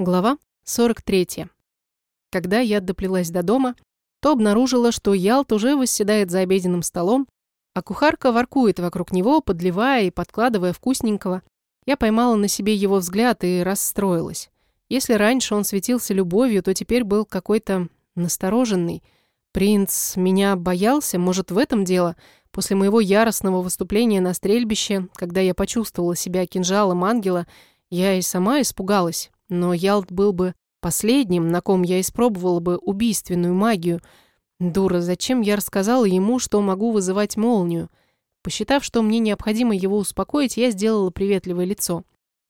Глава 43. Когда я доплелась до дома, то обнаружила, что Ялт уже восседает за обеденным столом, а кухарка воркует вокруг него, подливая и подкладывая вкусненького. Я поймала на себе его взгляд и расстроилась. Если раньше он светился любовью, то теперь был какой-то настороженный. Принц меня боялся, может, в этом дело? После моего яростного выступления на стрельбище, когда я почувствовала себя кинжалом ангела, я и сама испугалась. Но Ялт был бы последним, на ком я испробовала бы убийственную магию. Дура, зачем я рассказала ему, что могу вызывать молнию? Посчитав, что мне необходимо его успокоить, я сделала приветливое лицо.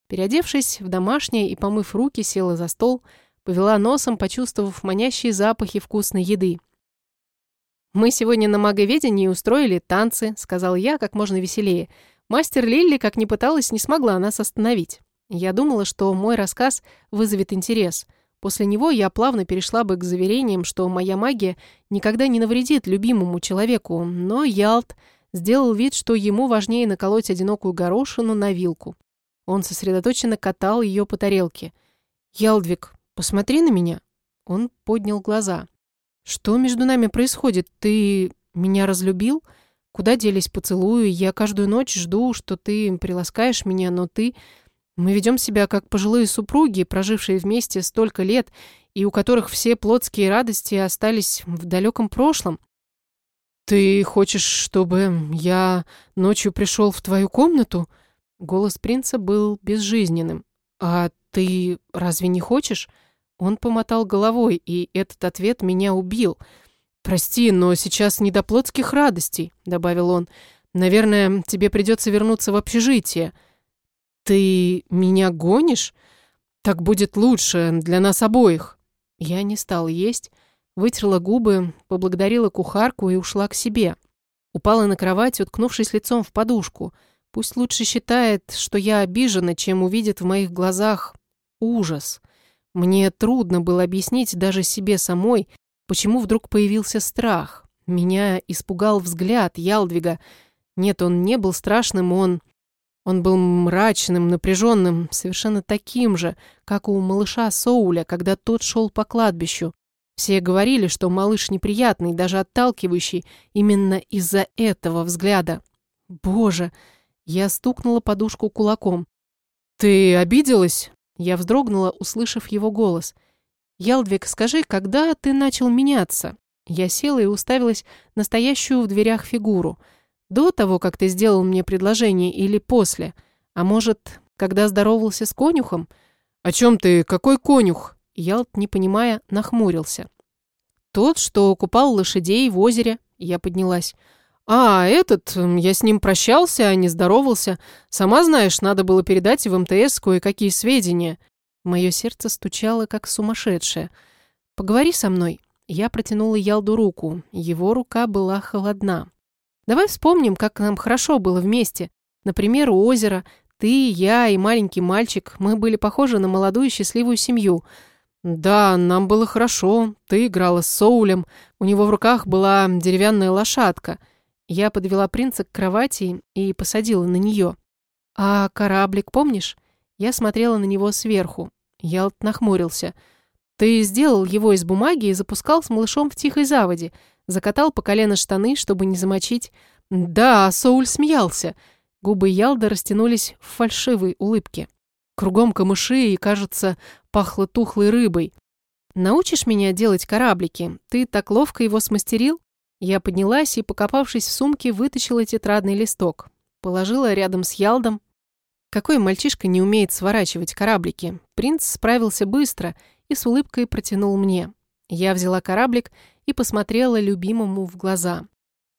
Переодевшись в домашнее и помыв руки, села за стол, повела носом, почувствовав манящие запахи вкусной еды. «Мы сегодня на маговедении устроили танцы», — сказал я как можно веселее. Мастер Лилли, как ни пыталась, не смогла нас остановить. Я думала, что мой рассказ вызовет интерес. После него я плавно перешла бы к заверениям, что моя магия никогда не навредит любимому человеку, но Ялт сделал вид, что ему важнее наколоть одинокую горошину на вилку. Он сосредоточенно катал ее по тарелке. «Ялдвик, посмотри на меня!» Он поднял глаза. «Что между нами происходит? Ты меня разлюбил? Куда делись поцелуи? Я каждую ночь жду, что ты приласкаешь меня, но ты мы ведем себя как пожилые супруги, прожившие вместе столько лет и у которых все плотские радости остались в далеком прошлом. «Ты хочешь, чтобы я ночью пришел в твою комнату?» Голос принца был безжизненным. «А ты разве не хочешь?» Он помотал головой, и этот ответ меня убил. «Прости, но сейчас не до плотских радостей», — добавил он. «Наверное, тебе придется вернуться в общежитие». «Ты меня гонишь? Так будет лучше для нас обоих». Я не стал есть, вытерла губы, поблагодарила кухарку и ушла к себе. Упала на кровать, уткнувшись лицом в подушку. Пусть лучше считает, что я обижена, чем увидит в моих глазах ужас. Мне трудно было объяснить даже себе самой, почему вдруг появился страх. Меня испугал взгляд Ялдвига. Нет, он не был страшным, он он был мрачным, напряженным, совершенно таким же, как у малыша Соуля, когда тот шел по кладбищу. Все говорили, что малыш неприятный, даже отталкивающий, именно из-за этого взгляда. Боже! Я стукнула подушку кулаком. «Ты обиделась?» Я вздрогнула, услышав его голос. «Ялдвик, скажи, когда ты начал меняться?» Я села и уставилась на стоящую в дверях фигуру – до того, как ты сделал мне предложение, или после? А может, когда здоровался с конюхом? О чем ты? Какой конюх? Ялт, не понимая, нахмурился. Тот, что купал лошадей в озере. Я поднялась. «А, этот, я с ним прощался, а не здоровался. Сама знаешь, надо было передать в МТС кое-какие сведения». Мое сердце стучало, как сумасшедшее. «Поговори со мной». Я протянула Ялду руку. Его рука была холодна. Давай вспомним, как нам хорошо было вместе. Например, у озера. Ты, я и маленький мальчик. Мы были похожи на молодую счастливую семью. Да, нам было хорошо. Ты играла с Соулем. У него в руках была деревянная лошадка. Я подвела принца к кровати и посадила на нее. А кораблик, помнишь? Я смотрела на него сверху. Ялт нахмурился. Ты сделал его из бумаги и запускал с малышом в тихой заводе. Закатал по колено штаны, чтобы не замочить. Да, Соуль смеялся. Губы Ялда растянулись в фальшивой улыбке. Кругом камыши и, кажется, пахло тухлой рыбой. «Научишь меня делать кораблики? Ты так ловко его смастерил?» Я поднялась и, покопавшись в сумке, вытащила тетрадный листок. Положила рядом с Ялдом. Какой мальчишка не умеет сворачивать кораблики? Принц справился быстро и с улыбкой протянул мне. Я взяла кораблик и посмотрела любимому в глаза.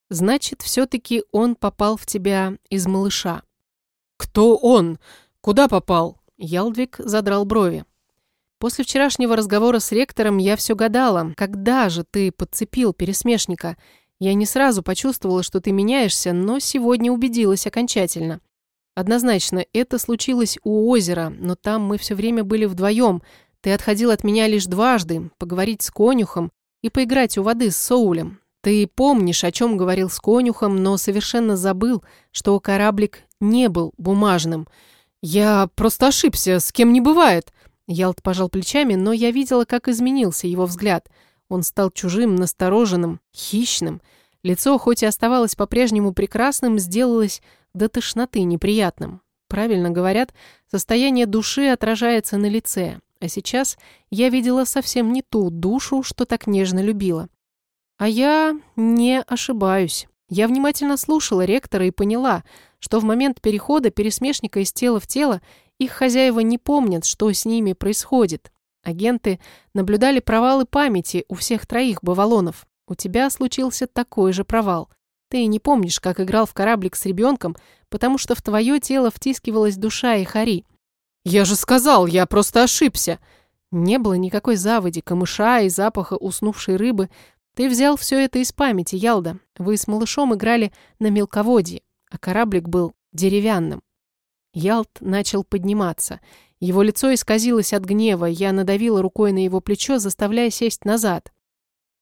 «Значит, все-таки он попал в тебя из малыша». «Кто он? Куда попал?» Ялдвиг задрал брови. «После вчерашнего разговора с ректором я все гадала. Когда же ты подцепил пересмешника? Я не сразу почувствовала, что ты меняешься, но сегодня убедилась окончательно. Однозначно, это случилось у озера, но там мы все время были вдвоем, ты отходил от меня лишь дважды, поговорить с конюхом и поиграть у воды с Соулем. Ты помнишь, о чем говорил с конюхом, но совершенно забыл, что кораблик не был бумажным. Я просто ошибся, с кем не бывает. Ялт пожал плечами, но я видела, как изменился его взгляд. Он стал чужим, настороженным, хищным. Лицо, хоть и оставалось по-прежнему прекрасным, сделалось до тошноты неприятным. Правильно говорят, состояние души отражается на лице. А сейчас я видела совсем не ту душу, что так нежно любила. А я не ошибаюсь. Я внимательно слушала ректора и поняла, что в момент перехода пересмешника из тела в тело их хозяева не помнят, что с ними происходит. Агенты наблюдали провалы памяти у всех троих бавалонов. У тебя случился такой же провал. Ты не помнишь, как играл в кораблик с ребенком, потому что в твое тело втискивалась душа и хари. «Я же сказал, я просто ошибся!» Не было никакой заводи, камыша и запаха уснувшей рыбы. Ты взял все это из памяти, Ялда. Вы с малышом играли на мелководье а кораблик был деревянным. Ялт начал подниматься. Его лицо исказилось от гнева, я надавила рукой на его плечо, заставляя сесть назад.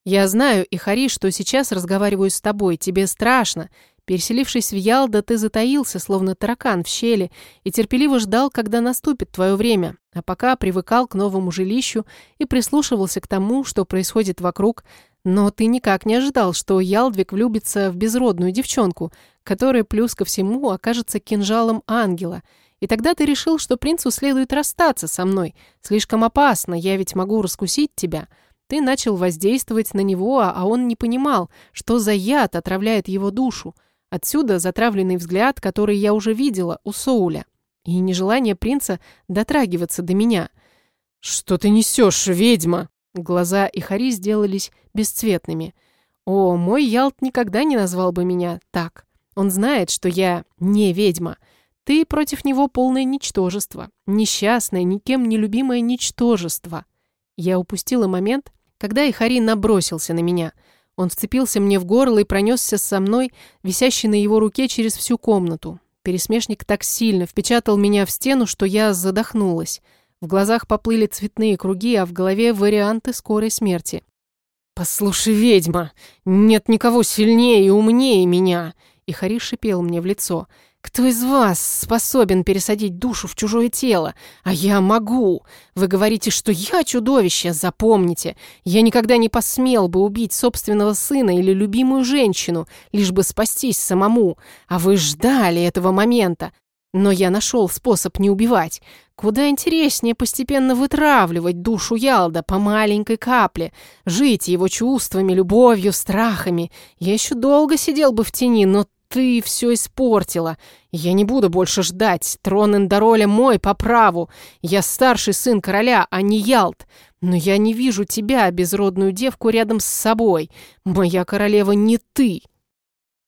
«Я знаю, Ихари, что сейчас разговариваю с тобой, тебе страшно. Переселившись в Ялда, ты затаился, словно таракан в щели, и терпеливо ждал, когда наступит твое время, а пока привыкал к новому жилищу и прислушивался к тому, что происходит вокруг, но ты никак не ожидал, что Ялдвик влюбится в безродную девчонку, которая плюс ко всему окажется кинжалом ангела. И тогда ты решил, что принцу следует расстаться со мной. Слишком опасно, я ведь могу раскусить тебя. Ты начал воздействовать на него, а он не понимал, что за яд отравляет его душу. Отсюда затравленный взгляд, который я уже видела у Соуля. И нежелание принца дотрагиваться до меня. «Что ты несешь, ведьма?» Глаза Ихари сделались бесцветными. О, мой Ялт никогда не назвал бы меня так. Он знает, что я не ведьма. Ты против него полное ничтожество. Несчастное, никем не любимое ничтожество. Я упустила момент, когда Ихари набросился на меня. Он вцепился мне в горло и пронесся со мной, висящий на его руке через всю комнату. Пересмешник так сильно впечатал меня в стену, что я задохнулась. В глазах поплыли цветные круги, а в голове варианты скорой смерти. «Послушай, ведьма, нет никого сильнее и умнее меня!» И Хари шипел мне в лицо. «Кто из вас способен пересадить душу в чужое тело? А я могу! Вы говорите, что я чудовище, запомните! Я никогда не посмел бы убить собственного сына или любимую женщину, лишь бы спастись самому. А вы ждали этого момента. Но я нашел способ не убивать. Куда интереснее постепенно вытравливать душу Ялда по маленькой капле, жить его чувствами, любовью, страхами. Я еще долго сидел бы в тени, но ты все испортила. Я не буду больше ждать. Трон Эндороля мой по праву. Я старший сын короля, а не Ялд. Но я не вижу тебя, безродную девку, рядом с собой. Моя королева не ты.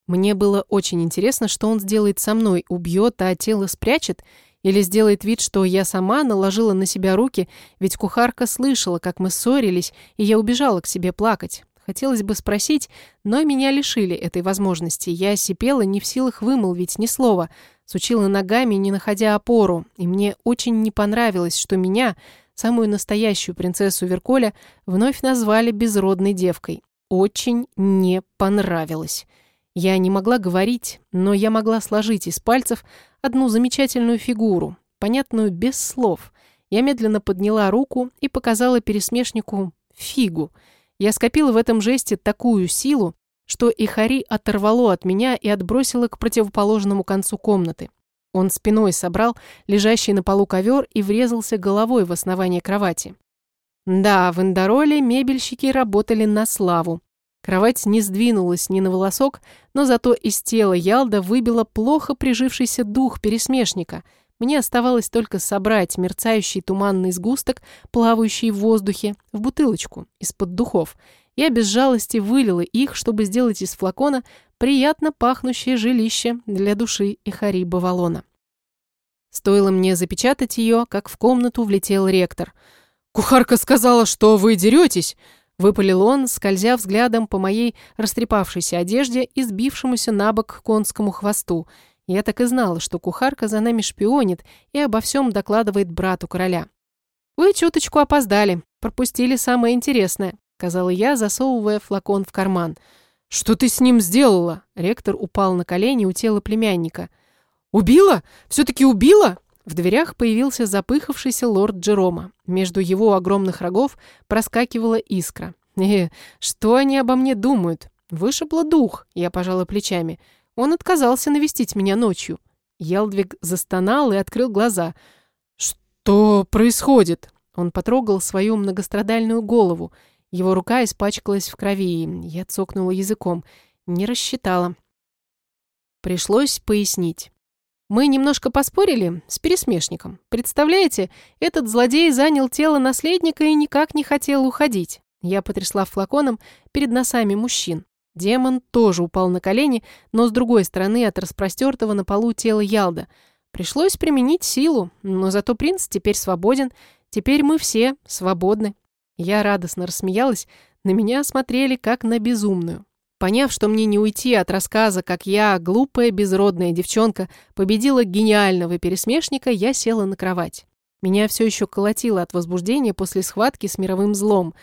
Мне было очень интересно, что он сделает со мной, убьет, а тело спрячет, или сделает вид, что я сама наложила на себя руки, ведь кухарка слышала, как мы ссорились, и я убежала к себе плакать. Хотелось бы спросить, но меня лишили этой возможности. Я сипела, не в силах вымолвить ни слова, сучила ногами, не находя опору, и мне очень не понравилось, что меня, самую настоящую принцессу Верколя, вновь назвали безродной девкой. Очень не понравилось. Я не могла говорить, но я могла сложить из пальцев одну замечательную фигуру, понятную без слов. Я медленно подняла руку и показала пересмешнику фигу. Я скопила в этом жесте такую силу, что Ихари оторвало от меня и отбросило к противоположному концу комнаты. Он спиной собрал лежащий на полу ковер и врезался головой в основание кровати. Да, в Эндороле мебельщики работали на славу. Кровать не сдвинулась ни на волосок, но зато из тела Ялда выбило плохо прижившийся дух пересмешника. Мне оставалось только собрать мерцающий туманный сгусток, плавающий в воздухе, в бутылочку из-под духов. Я без жалости вылила их, чтобы сделать из флакона приятно пахнущее жилище для души и хари Бавалона. Стоило мне запечатать ее, как в комнату влетел ректор. «Кухарка сказала, что вы деретесь!» Выпалил он, скользя взглядом по моей растрепавшейся одежде и сбившемуся на бок конскому хвосту. Я так и знала, что кухарка за нами шпионит и обо всем докладывает брату короля. «Вы чуточку опоздали, пропустили самое интересное», сказала я, засовывая флакон в карман. «Что ты с ним сделала?» Ректор упал на колени у тела племянника. «Убила? Все-таки убила?» В дверях появился запыхавшийся лорд Джерома. Между его огромных рогов проскакивала искра. «Э, что они обо мне думают? Вышибло дух», — я пожала плечами. Он отказался навестить меня ночью. Елдвиг застонал и открыл глаза. «Что происходит?» Он потрогал свою многострадальную голову. Его рука испачкалась в крови. Я цокнула языком. Не рассчитала. Пришлось пояснить. Мы немножко поспорили с пересмешником. Представляете, этот злодей занял тело наследника и никак не хотел уходить. Я потрясла флаконом перед носами мужчин. Демон тоже упал на колени, но с другой стороны от распростертого на полу тела Ялда. Пришлось применить силу, но зато принц теперь свободен. Теперь мы все свободны. Я радостно рассмеялась, на меня смотрели как на безумную. Поняв, что мне не уйти от рассказа, как я, глупая безродная девчонка, победила гениального пересмешника, я села на кровать. Меня все еще колотило от возбуждения после схватки с мировым злом.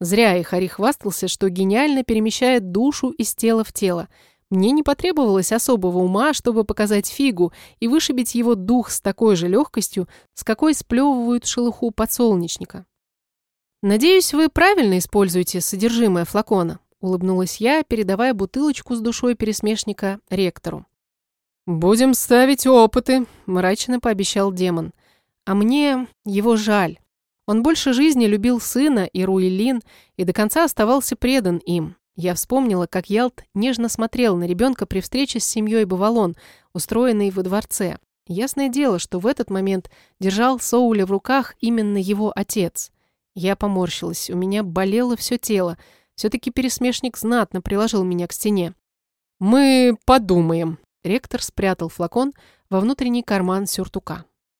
Зря Ихари хвастался, что гениально перемещает душу из тела в тело. Мне не потребовалось особого ума, чтобы показать фигу и вышибить его дух с такой же легкостью, с какой сплевывают шелуху подсолнечника. «Надеюсь, вы правильно используете содержимое флакона», улыбнулась я, передавая бутылочку с душой пересмешника ректору. «Будем ставить опыты», — мрачно пообещал демон. «А мне его жаль. Он больше жизни любил сына и Руэлин и до конца оставался предан им. Я вспомнила, как Ялт нежно смотрел на ребенка при встрече с семьей Бавалон, устроенной во дворце. Ясное дело, что в этот момент держал Соуля в руках именно его отец. Я поморщилась, у меня болело все тело, все-таки пересмешник знатно приложил меня к стене. «Мы подумаем». Ректор спрятал флакон во внутренний карман сюртука.